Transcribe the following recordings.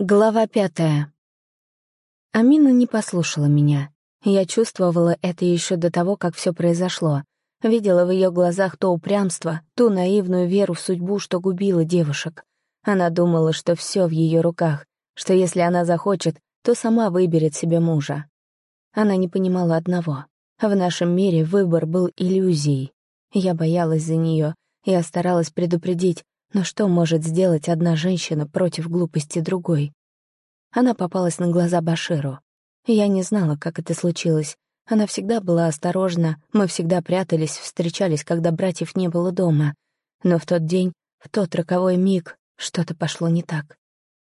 Глава пятая. Амина не послушала меня. Я чувствовала это еще до того, как все произошло. Видела в ее глазах то упрямство, ту наивную веру в судьбу, что губила девушек. Она думала, что все в ее руках, что если она захочет, то сама выберет себе мужа. Она не понимала одного. В нашем мире выбор был иллюзией. Я боялась за нее, я старалась предупредить, но что может сделать одна женщина против глупости другой? Она попалась на глаза Баширу. Я не знала, как это случилось. Она всегда была осторожна, мы всегда прятались, встречались, когда братьев не было дома. Но в тот день, в тот роковой миг, что-то пошло не так.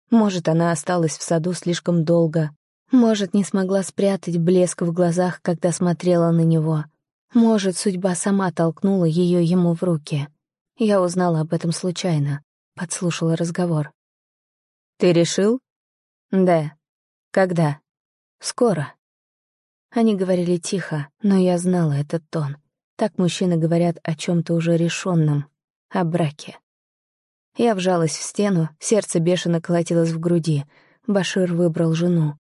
Может, она осталась в саду слишком долго. Может, не смогла спрятать блеск в глазах, когда смотрела на него. Может, судьба сама толкнула ее ему в руки. Я узнала об этом случайно. Подслушала разговор. «Ты решил?» «Да». «Когда?» «Скоро». Они говорили тихо, но я знала этот тон. Так мужчины говорят о чем то уже решенном, о браке. Я вжалась в стену, сердце бешено колотилось в груди. Башир выбрал жену.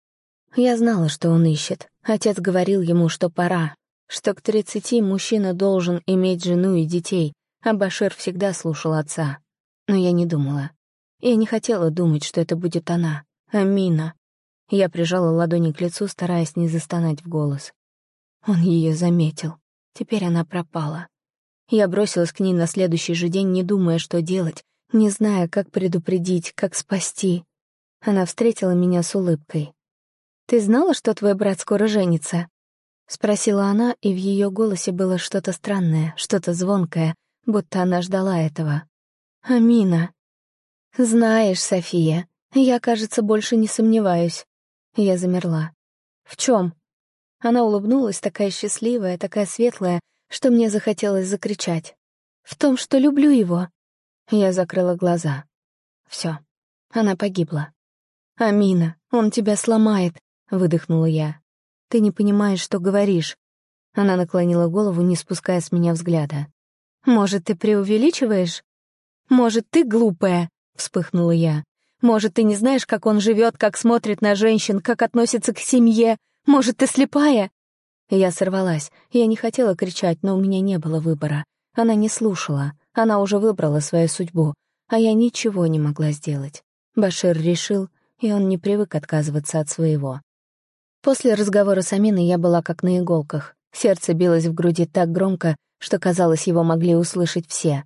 Я знала, что он ищет. Отец говорил ему, что пора, что к тридцати мужчина должен иметь жену и детей, а всегда слушал отца. Но я не думала. Я не хотела думать, что это будет она, Амина. Я прижала ладони к лицу, стараясь не застонать в голос. Он ее заметил. Теперь она пропала. Я бросилась к ней на следующий же день, не думая, что делать, не зная, как предупредить, как спасти. Она встретила меня с улыбкой. «Ты знала, что твой брат скоро женится?» — спросила она, и в ее голосе было что-то странное, что-то звонкое, будто она ждала этого. «Амина». «Знаешь, София, я, кажется, больше не сомневаюсь». Я замерла. «В чем? Она улыбнулась, такая счастливая, такая светлая, что мне захотелось закричать. «В том, что люблю его». Я закрыла глаза. Все, она погибла. «Амина, он тебя сломает», — выдохнула я. «Ты не понимаешь, что говоришь». Она наклонила голову, не спуская с меня взгляда. «Может, ты преувеличиваешь?» «Может, ты глупая?» — вспыхнула я. «Может, ты не знаешь, как он живет, как смотрит на женщин, как относится к семье? Может, ты слепая?» Я сорвалась. Я не хотела кричать, но у меня не было выбора. Она не слушала. Она уже выбрала свою судьбу, а я ничего не могла сделать. Башир решил, и он не привык отказываться от своего. После разговора с Аминой я была как на иголках. Сердце билось в груди так громко, что, казалось, его могли услышать все.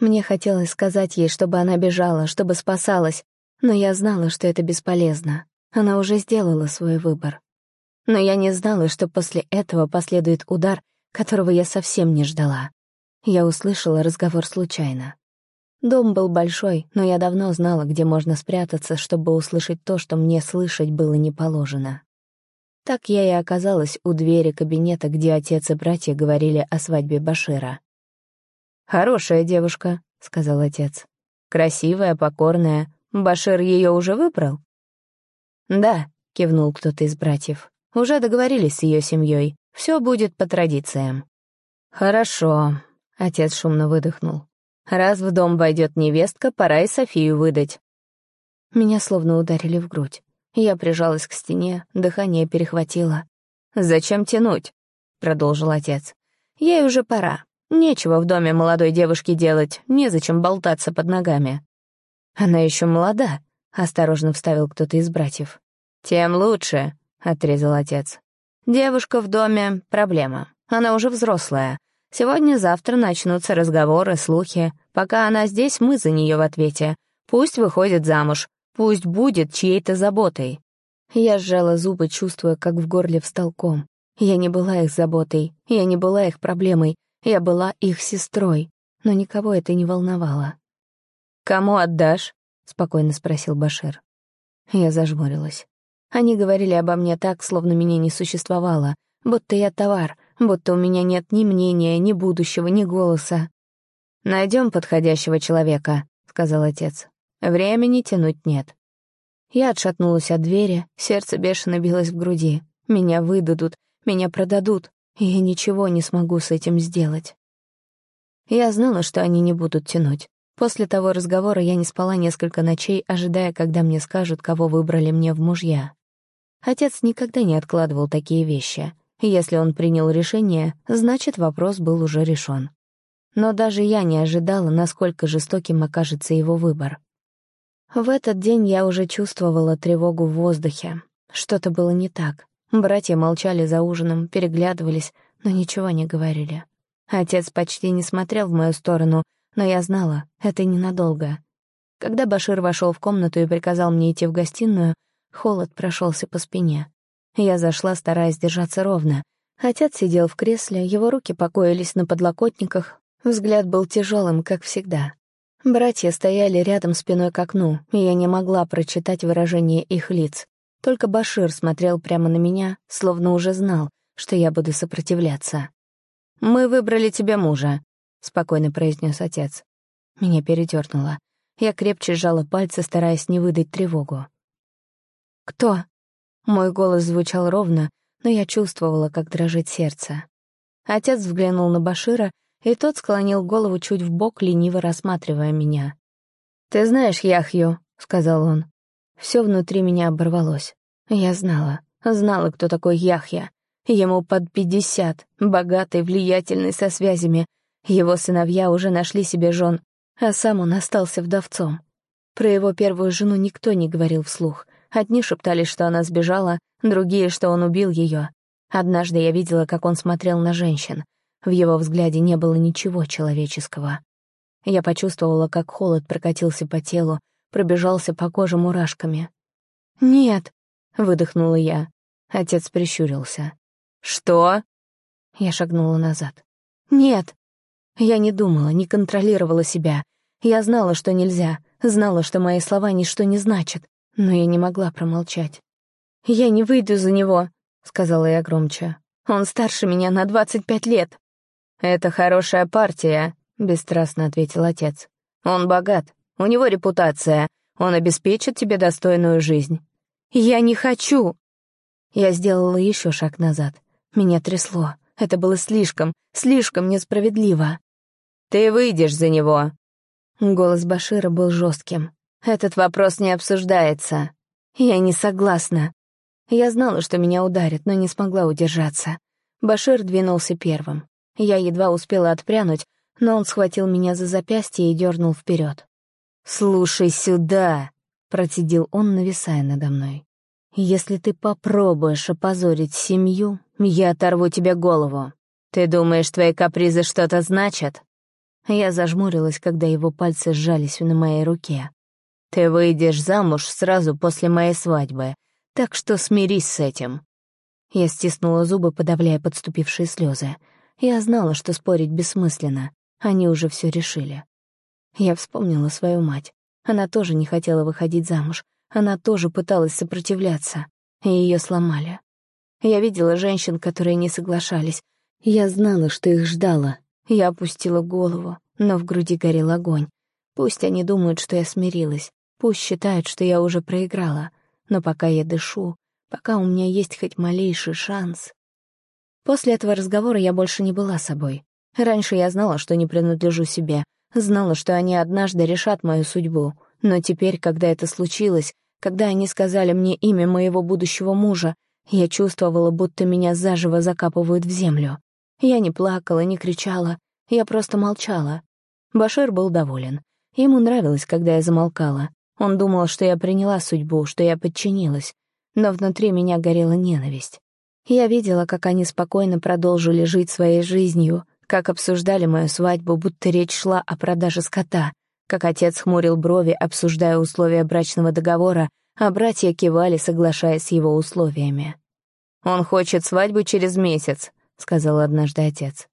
Мне хотелось сказать ей, чтобы она бежала, чтобы спасалась, но я знала, что это бесполезно. Она уже сделала свой выбор. Но я не знала, что после этого последует удар, которого я совсем не ждала. Я услышала разговор случайно. Дом был большой, но я давно знала, где можно спрятаться, чтобы услышать то, что мне слышать было не положено. Так я и оказалась у двери кабинета, где отец и братья говорили о свадьбе Башира. «Хорошая девушка», — сказал отец. «Красивая, покорная. Башир ее уже выбрал?» «Да», — кивнул кто-то из братьев. «Уже договорились с ее семьей. Все будет по традициям». «Хорошо», — отец шумно выдохнул. «Раз в дом войдет невестка, пора и Софию выдать». Меня словно ударили в грудь. Я прижалась к стене, дыхание перехватило. «Зачем тянуть?» — продолжил отец. «Ей уже пора. Нечего в доме молодой девушки делать, незачем болтаться под ногами». «Она еще молода», — осторожно вставил кто-то из братьев. «Тем лучше», — отрезал отец. «Девушка в доме — проблема. Она уже взрослая. Сегодня-завтра начнутся разговоры, слухи. Пока она здесь, мы за нее в ответе. Пусть выходит замуж, Пусть будет чьей-то заботой. Я сжала зубы, чувствуя, как в горле встал ком. Я не была их заботой, я не была их проблемой, я была их сестрой, но никого это не волновало. «Кому отдашь?» — спокойно спросил Башир. Я зажмурилась. Они говорили обо мне так, словно меня не существовало, будто я товар, будто у меня нет ни мнения, ни будущего, ни голоса. Найдем подходящего человека», — сказал отец. Времени тянуть нет. Я отшатнулась от двери, сердце бешено билось в груди. Меня выдадут, меня продадут, и я ничего не смогу с этим сделать. Я знала, что они не будут тянуть. После того разговора я не спала несколько ночей, ожидая, когда мне скажут, кого выбрали мне в мужья. Отец никогда не откладывал такие вещи. Если он принял решение, значит, вопрос был уже решен. Но даже я не ожидала, насколько жестоким окажется его выбор. В этот день я уже чувствовала тревогу в воздухе. Что-то было не так. Братья молчали за ужином, переглядывались, но ничего не говорили. Отец почти не смотрел в мою сторону, но я знала, это ненадолго. Когда Башир вошел в комнату и приказал мне идти в гостиную, холод прошелся по спине. Я зашла, стараясь держаться ровно. Отец сидел в кресле, его руки покоились на подлокотниках, взгляд был тяжелым, как всегда. Братья стояли рядом спиной к окну, и я не могла прочитать выражение их лиц. Только Башир смотрел прямо на меня, словно уже знал, что я буду сопротивляться. «Мы выбрали тебе мужа», — спокойно произнес отец. Меня передернуло. Я крепче сжала пальцы, стараясь не выдать тревогу. «Кто?» Мой голос звучал ровно, но я чувствовала, как дрожит сердце. Отец взглянул на Башира, и тот склонил голову чуть в бок, лениво рассматривая меня. «Ты знаешь Яхью», — сказал он. Все внутри меня оборвалось. Я знала, знала, кто такой Яхья. Ему под пятьдесят, богатый, влиятельный, со связями. Его сыновья уже нашли себе жен, а сам он остался вдовцом. Про его первую жену никто не говорил вслух. Одни шептали, что она сбежала, другие, что он убил ее. Однажды я видела, как он смотрел на женщин. В его взгляде не было ничего человеческого. Я почувствовала, как холод прокатился по телу, пробежался по коже мурашками. «Нет», — выдохнула я. Отец прищурился. «Что?» Я шагнула назад. «Нет». Я не думала, не контролировала себя. Я знала, что нельзя, знала, что мои слова ничто не значат, но я не могла промолчать. «Я не выйду за него», — сказала я громче. «Он старше меня на двадцать пять лет». «Это хорошая партия», — бесстрастно ответил отец. «Он богат, у него репутация. Он обеспечит тебе достойную жизнь». «Я не хочу!» Я сделала еще шаг назад. Меня трясло. Это было слишком, слишком несправедливо. «Ты выйдешь за него!» Голос Башира был жестким. «Этот вопрос не обсуждается. Я не согласна». Я знала, что меня ударят, но не смогла удержаться. Башир двинулся первым. Я едва успела отпрянуть, но он схватил меня за запястье и дернул вперед. «Слушай сюда!» — процедил он, нависая надо мной. «Если ты попробуешь опозорить семью, я оторву тебе голову. Ты думаешь, твои капризы что-то значат?» Я зажмурилась, когда его пальцы сжались на моей руке. «Ты выйдешь замуж сразу после моей свадьбы, так что смирись с этим». Я стиснула зубы, подавляя подступившие слезы. Я знала, что спорить бессмысленно. Они уже все решили. Я вспомнила свою мать. Она тоже не хотела выходить замуж. Она тоже пыталась сопротивляться. И ее сломали. Я видела женщин, которые не соглашались. Я знала, что их ждала. Я опустила голову, но в груди горел огонь. Пусть они думают, что я смирилась. Пусть считают, что я уже проиграла. Но пока я дышу, пока у меня есть хоть малейший шанс... После этого разговора я больше не была собой. Раньше я знала, что не принадлежу себе, Знала, что они однажды решат мою судьбу, но теперь, когда это случилось, когда они сказали мне имя моего будущего мужа, я чувствовала, будто меня заживо закапывают в землю. Я не плакала, не кричала, я просто молчала. Башир был доволен. Ему нравилось, когда я замолкала. Он думал, что я приняла судьбу, что я подчинилась. Но внутри меня горела ненависть. Я видела, как они спокойно продолжили жить своей жизнью, как обсуждали мою свадьбу, будто речь шла о продаже скота, как отец хмурил брови, обсуждая условия брачного договора, а братья кивали, соглашаясь с его условиями. «Он хочет свадьбу через месяц», — сказал однажды отец.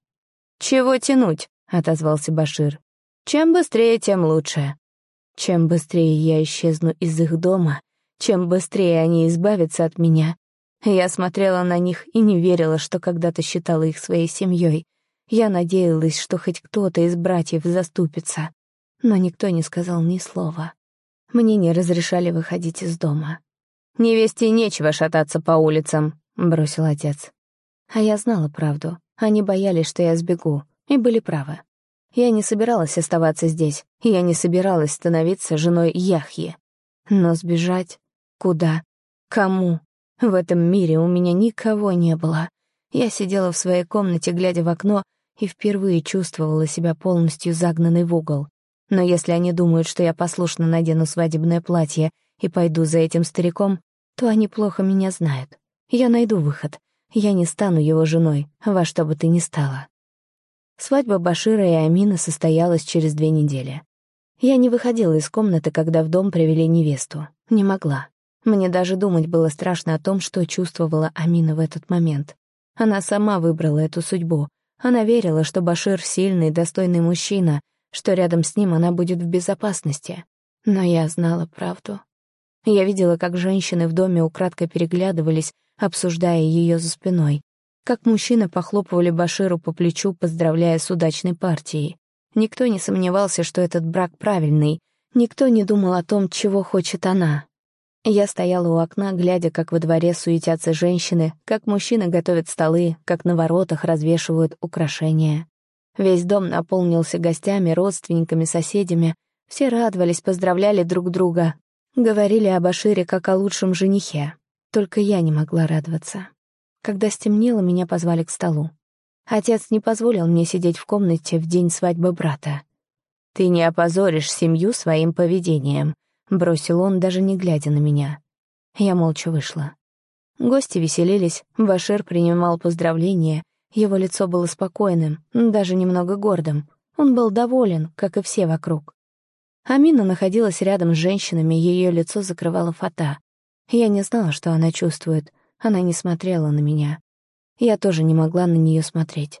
«Чего тянуть?» — отозвался Башир. «Чем быстрее, тем лучше. Чем быстрее я исчезну из их дома, чем быстрее они избавятся от меня». Я смотрела на них и не верила, что когда-то считала их своей семьей, я надеялась, что хоть кто-то из братьев заступится, но никто не сказал ни слова. Мне не разрешали выходить из дома. «Невесте нечего шататься по улицам», — бросил отец. А я знала правду. Они боялись, что я сбегу, и были правы. Я не собиралась оставаться здесь, я не собиралась становиться женой Яхьи. Но сбежать? Куда? Кому? В этом мире у меня никого не было. Я сидела в своей комнате, глядя в окно, и впервые чувствовала себя полностью загнанной в угол. Но если они думают, что я послушно надену свадебное платье и пойду за этим стариком, то они плохо меня знают. Я найду выход. Я не стану его женой, во что бы ты ни стала. Свадьба Башира и Амина состоялась через две недели. Я не выходила из комнаты, когда в дом привели невесту. Не могла. Мне даже думать было страшно о том, что чувствовала Амина в этот момент. Она сама выбрала эту судьбу. Она верила, что Башир — сильный, достойный мужчина, что рядом с ним она будет в безопасности. Но я знала правду. Я видела, как женщины в доме украдкой переглядывались, обсуждая ее за спиной, как мужчины похлопывали Баширу по плечу, поздравляя с удачной партией. Никто не сомневался, что этот брак правильный. Никто не думал о том, чего хочет она. Я стояла у окна, глядя, как во дворе суетятся женщины, как мужчины готовят столы, как на воротах развешивают украшения. Весь дом наполнился гостями, родственниками, соседями. Все радовались, поздравляли друг друга. Говорили об Ашире как о лучшем женихе. Только я не могла радоваться. Когда стемнело, меня позвали к столу. Отец не позволил мне сидеть в комнате в день свадьбы брата. «Ты не опозоришь семью своим поведением», — бросил он, даже не глядя на меня. Я молча вышла. Гости веселились, Башир принимал поздравления, его лицо было спокойным, даже немного гордым. Он был доволен, как и все вокруг. Амина находилась рядом с женщинами, ее лицо закрывала фата. Я не знала, что она чувствует. Она не смотрела на меня. Я тоже не могла на нее смотреть.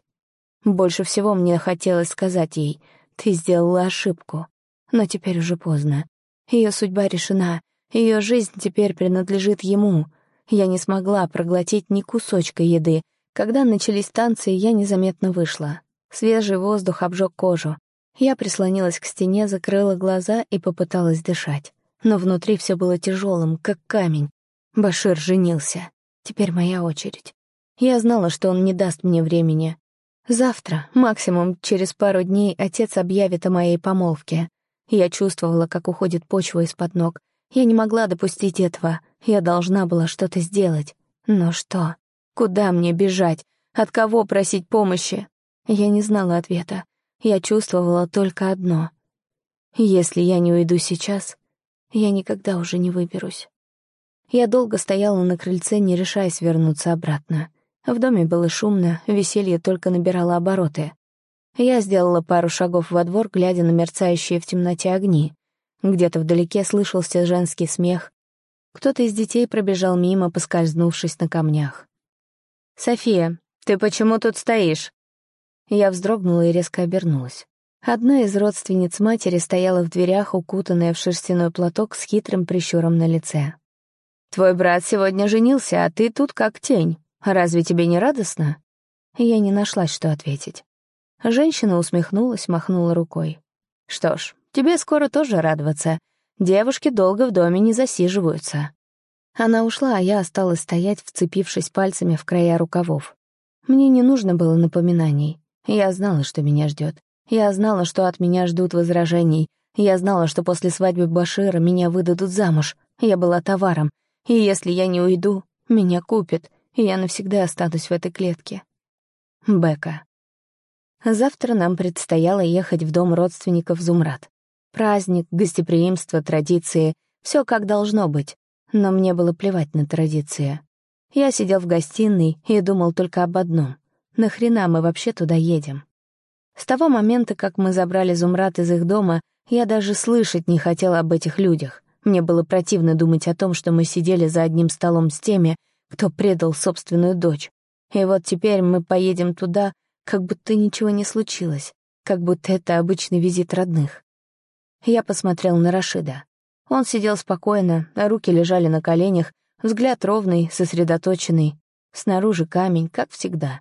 Больше всего мне хотелось сказать ей, ты сделала ошибку. Но теперь уже поздно. Ее судьба решена, ее жизнь теперь принадлежит ему. Я не смогла проглотить ни кусочка еды. Когда начались танцы, я незаметно вышла. Свежий воздух обжег кожу. Я прислонилась к стене, закрыла глаза и попыталась дышать. Но внутри все было тяжелым, как камень. Башир женился. Теперь моя очередь. Я знала, что он не даст мне времени. Завтра, максимум через пару дней, отец объявит о моей помолвке. Я чувствовала, как уходит почва из-под ног. Я не могла допустить этого. Я должна была что-то сделать. Но что? Куда мне бежать? От кого просить помощи? Я не знала ответа. Я чувствовала только одно. Если я не уйду сейчас, я никогда уже не выберусь. Я долго стояла на крыльце, не решаясь вернуться обратно. В доме было шумно, веселье только набирало обороты. Я сделала пару шагов во двор, глядя на мерцающие в темноте огни. Где-то вдалеке слышался женский смех. Кто-то из детей пробежал мимо, поскользнувшись на камнях. «София, ты почему тут стоишь?» Я вздрогнула и резко обернулась. Одна из родственниц матери стояла в дверях, укутанная в шерстяной платок с хитрым прищуром на лице. «Твой брат сегодня женился, а ты тут как тень. Разве тебе не радостно?» Я не нашлась, что ответить. Женщина усмехнулась, махнула рукой. «Что ж, тебе скоро тоже радоваться. Девушки долго в доме не засиживаются». Она ушла, а я осталась стоять, вцепившись пальцами в края рукавов. Мне не нужно было напоминаний. Я знала, что меня ждет. Я знала, что от меня ждут возражений. Я знала, что после свадьбы Башира меня выдадут замуж. Я была товаром. И если я не уйду, меня купят и я навсегда останусь в этой клетке. Бека. Завтра нам предстояло ехать в дом родственников Зумрад. Праздник, гостеприимство, традиции — все как должно быть. Но мне было плевать на традиции. Я сидел в гостиной и думал только об одном. Нахрена мы вообще туда едем? С того момента, как мы забрали Зумрад из их дома, я даже слышать не хотела об этих людях. Мне было противно думать о том, что мы сидели за одним столом с теми, кто предал собственную дочь. И вот теперь мы поедем туда, как будто ничего не случилось, как будто это обычный визит родных. Я посмотрел на Рашида. Он сидел спокойно, а руки лежали на коленях, взгляд ровный, сосредоточенный. Снаружи камень, как всегда.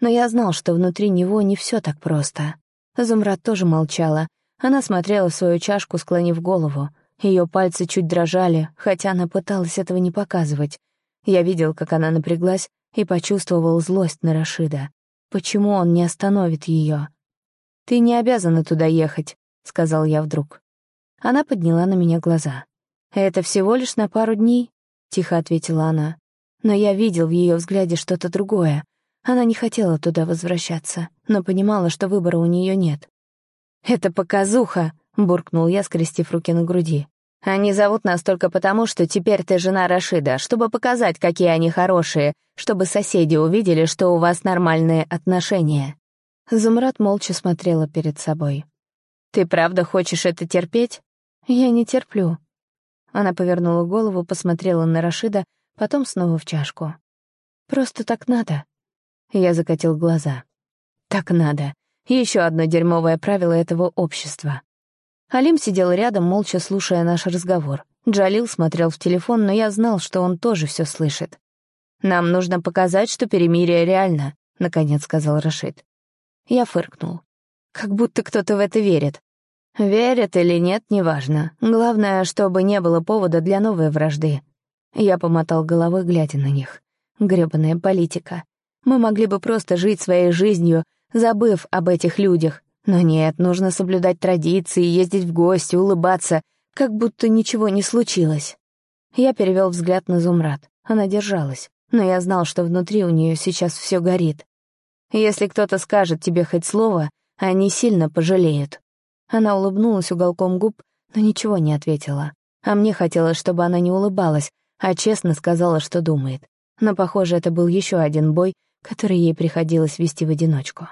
Но я знал, что внутри него не все так просто. Зумрад тоже молчала. Она смотрела в свою чашку, склонив голову. Ее пальцы чуть дрожали, хотя она пыталась этого не показывать. Я видел, как она напряглась, и почувствовал злость на Рашида. Почему он не остановит ее? «Ты не обязана туда ехать», — сказал я вдруг. Она подняла на меня глаза. «Это всего лишь на пару дней», — тихо ответила она. Но я видел в ее взгляде что-то другое. Она не хотела туда возвращаться, но понимала, что выбора у нее нет. «Это показуха», — буркнул я, скрестив руки на груди. «Они зовут нас только потому, что теперь ты жена Рашида, чтобы показать, какие они хорошие, чтобы соседи увидели, что у вас нормальные отношения». Замрат молча смотрела перед собой. «Ты правда хочешь это терпеть?» «Я не терплю». Она повернула голову, посмотрела на Рашида, потом снова в чашку. «Просто так надо». Я закатил глаза. «Так надо. Еще одно дерьмовое правило этого общества». Алим сидел рядом, молча слушая наш разговор. Джалил смотрел в телефон, но я знал, что он тоже все слышит. «Нам нужно показать, что перемирие реально», — наконец сказал Рашид. Я фыркнул. Как будто кто-то в это верит. Верят или нет, неважно. Главное, чтобы не было повода для новой вражды. Я помотал головой, глядя на них. Грёбаная политика. Мы могли бы просто жить своей жизнью, забыв об этих людях. Но нет, нужно соблюдать традиции, ездить в гости, улыбаться, как будто ничего не случилось. Я перевел взгляд на Зумрад. Она держалась, но я знал, что внутри у нее сейчас все горит. Если кто-то скажет тебе хоть слово, они сильно пожалеют. Она улыбнулась уголком губ, но ничего не ответила. А мне хотелось, чтобы она не улыбалась, а честно сказала, что думает. Но, похоже, это был еще один бой, который ей приходилось вести в одиночку.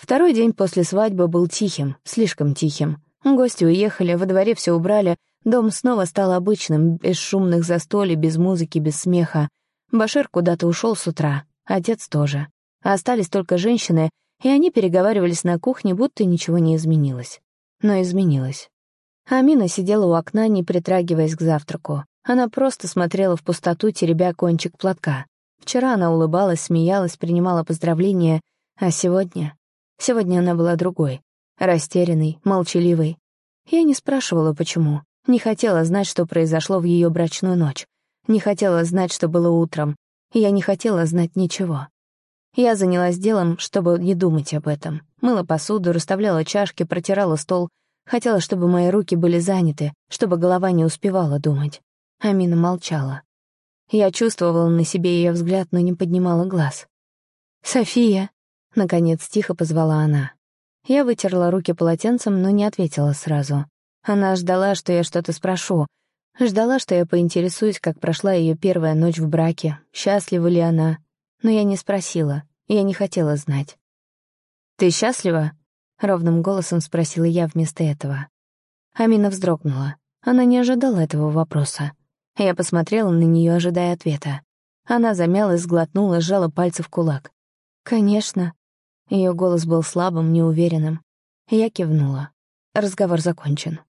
Второй день после свадьбы был тихим, слишком тихим. Гости уехали, во дворе все убрали, дом снова стал обычным, без шумных застолий, без музыки, без смеха. Башир куда-то ушел с утра, отец тоже. Остались только женщины, и они переговаривались на кухне, будто ничего не изменилось. Но изменилось. Амина сидела у окна, не притрагиваясь к завтраку. Она просто смотрела в пустоту, теребя кончик платка. Вчера она улыбалась, смеялась, принимала поздравления, а сегодня... Сегодня она была другой, растерянной, молчаливой. Я не спрашивала, почему. Не хотела знать, что произошло в ее брачную ночь. Не хотела знать, что было утром. Я не хотела знать ничего. Я занялась делом, чтобы не думать об этом. Мыла посуду, расставляла чашки, протирала стол. Хотела, чтобы мои руки были заняты, чтобы голова не успевала думать. Амина молчала. Я чувствовала на себе ее взгляд, но не поднимала глаз. «София!» — наконец тихо позвала она. Я вытерла руки полотенцем, но не ответила сразу. Она ждала, что я что-то спрошу. Ждала, что я поинтересуюсь, как прошла ее первая ночь в браке, счастлива ли она. Но я не спросила, я не хотела знать. «Ты счастлива?» — ровным голосом спросила я вместо этого. Амина вздрогнула. Она не ожидала этого вопроса. Я посмотрела на нее, ожидая ответа. Она замялась, сглотнула, сжала пальцы в кулак. «Конечно». Ее голос был слабым, неуверенным. Я кивнула. Разговор закончен.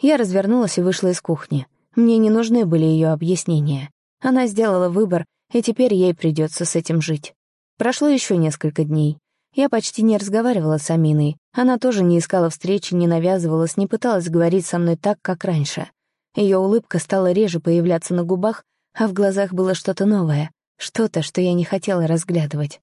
Я развернулась и вышла из кухни. Мне не нужны были ее объяснения. Она сделала выбор, и теперь ей придется с этим жить. Прошло еще несколько дней. Я почти не разговаривала с Аминой. Она тоже не искала встречи, не навязывалась, не пыталась говорить со мной так, как раньше. Ее улыбка стала реже появляться на губах, а в глазах было что-то новое, что-то, что я не хотела разглядывать.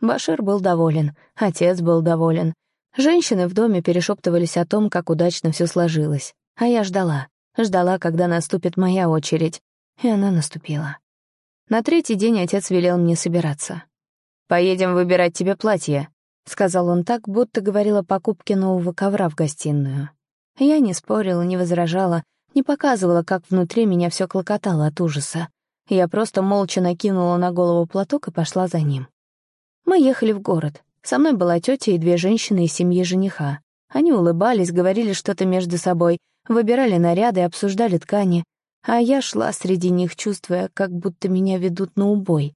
Башир был доволен, отец был доволен. Женщины в доме перешептывались о том, как удачно все сложилось. А я ждала, ждала, когда наступит моя очередь. И она наступила. На третий день отец велел мне собираться. «Поедем выбирать тебе платье», — сказал он так, будто говорил о покупке нового ковра в гостиную. Я не спорила, не возражала, не показывала, как внутри меня все клокотало от ужаса. Я просто молча накинула на голову платок и пошла за ним. Мы ехали в город. Со мной была тетя и две женщины из семьи жениха. Они улыбались, говорили что-то между собой, выбирали наряды, обсуждали ткани. А я шла среди них, чувствуя, как будто меня ведут на убой.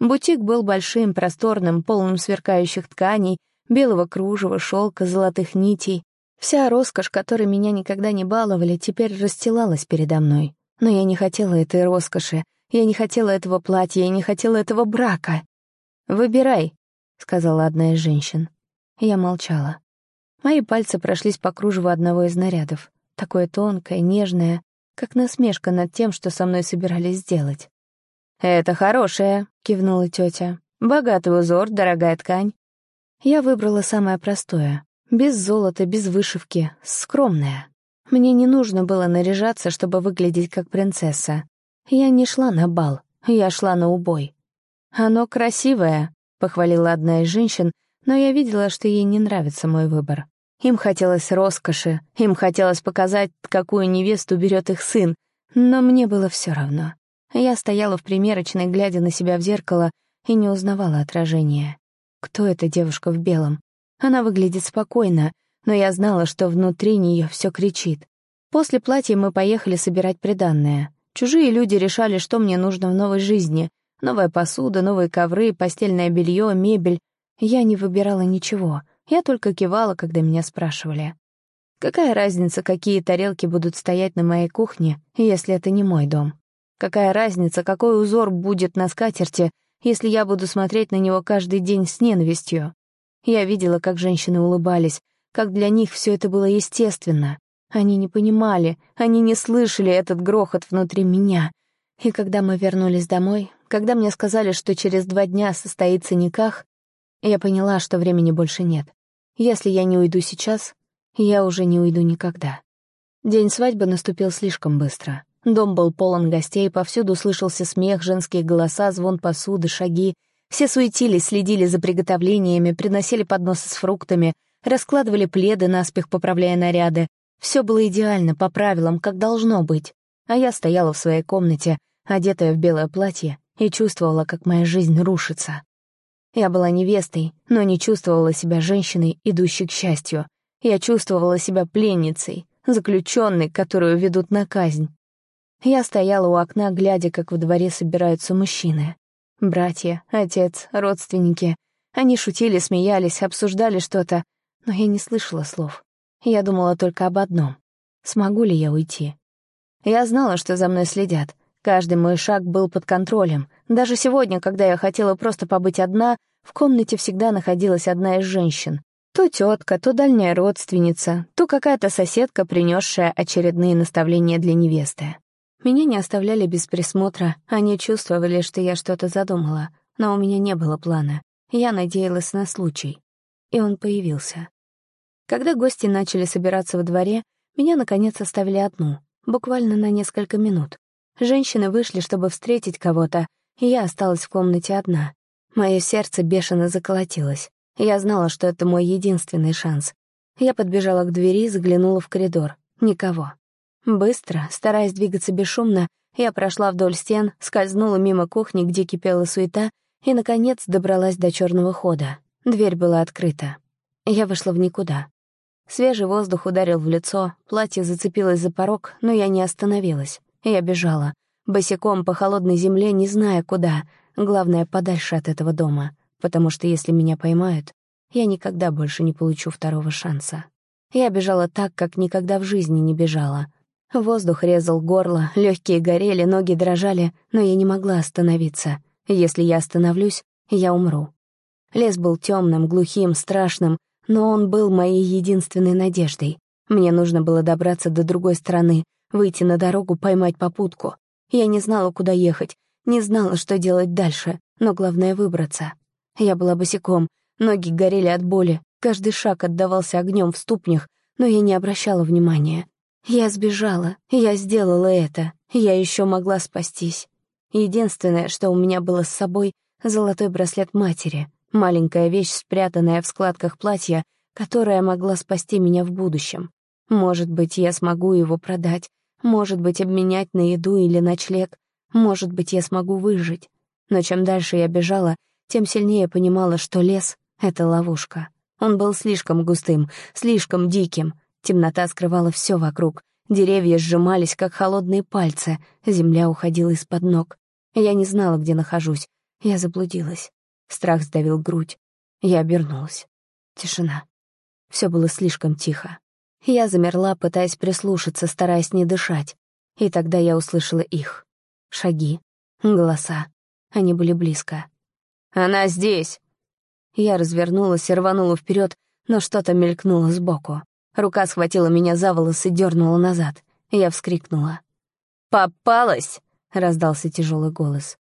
Бутик был большим, просторным, полным сверкающих тканей, белого кружева, шелка, золотых нитей. Вся роскошь, которой меня никогда не баловали, теперь расстилалась передо мной. Но я не хотела этой роскоши, я не хотела этого платья, я не хотела этого брака. «Выбирай», — сказала одна из женщин. Я молчала. Мои пальцы прошлись по кружеву одного из нарядов, такое тонкое, нежное, как насмешка над тем, что со мной собирались сделать. «Это хорошее», — кивнула тетя. «Богатый узор, дорогая ткань». Я выбрала самое простое — Без золота, без вышивки, скромная. Мне не нужно было наряжаться, чтобы выглядеть как принцесса. Я не шла на бал, я шла на убой. «Оно красивое», — похвалила одна из женщин, но я видела, что ей не нравится мой выбор. Им хотелось роскоши, им хотелось показать, какую невесту берет их сын, но мне было все равно. Я стояла в примерочной, глядя на себя в зеркало, и не узнавала отражения. Кто эта девушка в белом? Она выглядит спокойно, но я знала, что внутри нее все кричит. После платья мы поехали собирать приданное. Чужие люди решали, что мне нужно в новой жизни. Новая посуда, новые ковры, постельное белье, мебель. Я не выбирала ничего. Я только кивала, когда меня спрашивали. Какая разница, какие тарелки будут стоять на моей кухне, если это не мой дом? Какая разница, какой узор будет на скатерти, если я буду смотреть на него каждый день с ненавистью? Я видела, как женщины улыбались, как для них все это было естественно. Они не понимали, они не слышали этот грохот внутри меня. И когда мы вернулись домой, когда мне сказали, что через два дня состоится никах, я поняла, что времени больше нет. Если я не уйду сейчас, я уже не уйду никогда. День свадьбы наступил слишком быстро. Дом был полон гостей, повсюду слышался смех, женские голоса, звон посуды, шаги. Все суетились, следили за приготовлениями, приносили подносы с фруктами, раскладывали пледы, наспех поправляя наряды. Все было идеально, по правилам, как должно быть. А я стояла в своей комнате, одетая в белое платье, и чувствовала, как моя жизнь рушится. Я была невестой, но не чувствовала себя женщиной, идущей к счастью. Я чувствовала себя пленницей, заключенной, которую ведут на казнь. Я стояла у окна, глядя, как во дворе собираются мужчины. Братья, отец, родственники. Они шутили, смеялись, обсуждали что-то, но я не слышала слов. Я думала только об одном. Смогу ли я уйти? Я знала, что за мной следят. Каждый мой шаг был под контролем. Даже сегодня, когда я хотела просто побыть одна, в комнате всегда находилась одна из женщин. То тетка, то дальняя родственница, то какая-то соседка, принесшая очередные наставления для невесты. Меня не оставляли без присмотра, они чувствовали, что я что-то задумала, но у меня не было плана. Я надеялась на случай. И он появился. Когда гости начали собираться во дворе, меня, наконец, оставили одну, буквально на несколько минут. Женщины вышли, чтобы встретить кого-то, и я осталась в комнате одна. Мое сердце бешено заколотилось. Я знала, что это мой единственный шанс. Я подбежала к двери, заглянула в коридор. Никого. Быстро, стараясь двигаться бесшумно, я прошла вдоль стен, скользнула мимо кухни, где кипела суета, и, наконец, добралась до черного хода. Дверь была открыта. Я вышла в никуда. Свежий воздух ударил в лицо, платье зацепилось за порог, но я не остановилась. Я бежала. Босиком по холодной земле, не зная куда. Главное, подальше от этого дома. Потому что если меня поймают, я никогда больше не получу второго шанса. Я бежала так, как никогда в жизни не бежала. Воздух резал горло, легкие горели, ноги дрожали, но я не могла остановиться. Если я остановлюсь, я умру. Лес был темным, глухим, страшным, но он был моей единственной надеждой. Мне нужно было добраться до другой стороны, выйти на дорогу, поймать попутку. Я не знала, куда ехать, не знала, что делать дальше, но главное — выбраться. Я была босиком, ноги горели от боли, каждый шаг отдавался огнем в ступнях, но я не обращала внимания. Я сбежала, я сделала это, я еще могла спастись. Единственное, что у меня было с собой — золотой браслет матери, Маленькая вещь, спрятанная в складках платья, которая могла спасти меня в будущем. Может быть, я смогу его продать, может быть, обменять на еду или ночлег, может быть, я смогу выжить. Но чем дальше я бежала, тем сильнее понимала, что лес — это ловушка. Он был слишком густым, слишком диким. Темнота скрывала все вокруг. Деревья сжимались, как холодные пальцы. Земля уходила из-под ног. Я не знала, где нахожусь. Я заблудилась. Страх сдавил грудь. Я обернулась. Тишина. Все было слишком тихо. Я замерла, пытаясь прислушаться, стараясь не дышать. И тогда я услышала их. Шаги, голоса. Они были близко. «Она здесь!» Я развернулась и рванула вперед, но что-то мелькнуло сбоку. Рука схватила меня за волосы и дернула назад. Я вскрикнула. «Попалась!» — раздался тяжелый голос.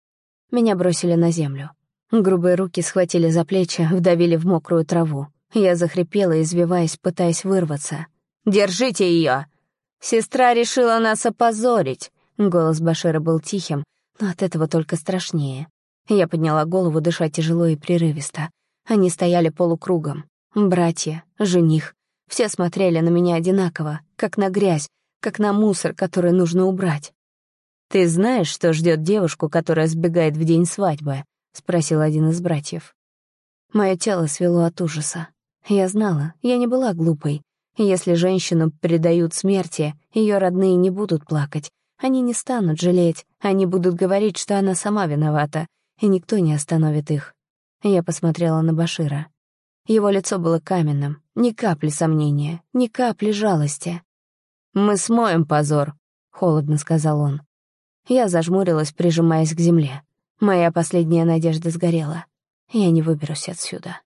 Меня бросили на землю. Грубые руки схватили за плечи, вдавили в мокрую траву. Я захрипела, извиваясь, пытаясь вырваться. «Держите ее!» «Сестра решила нас опозорить!» Голос Башира был тихим, но от этого только страшнее. Я подняла голову, дыша тяжело и прерывисто. Они стояли полукругом. Братья, жених. Все смотрели на меня одинаково, как на грязь, как на мусор, который нужно убрать. «Ты знаешь, что ждет девушку, которая сбегает в день свадьбы?» — спросил один из братьев. Мое тело свело от ужаса. Я знала, я не была глупой. Если женщину предают смерти, ее родные не будут плакать. Они не станут жалеть, они будут говорить, что она сама виновата, и никто не остановит их. Я посмотрела на Башира. Его лицо было каменным, ни капли сомнения, ни капли жалости. «Мы смоем позор», — холодно сказал он. Я зажмурилась, прижимаясь к земле. Моя последняя надежда сгорела. Я не выберусь отсюда.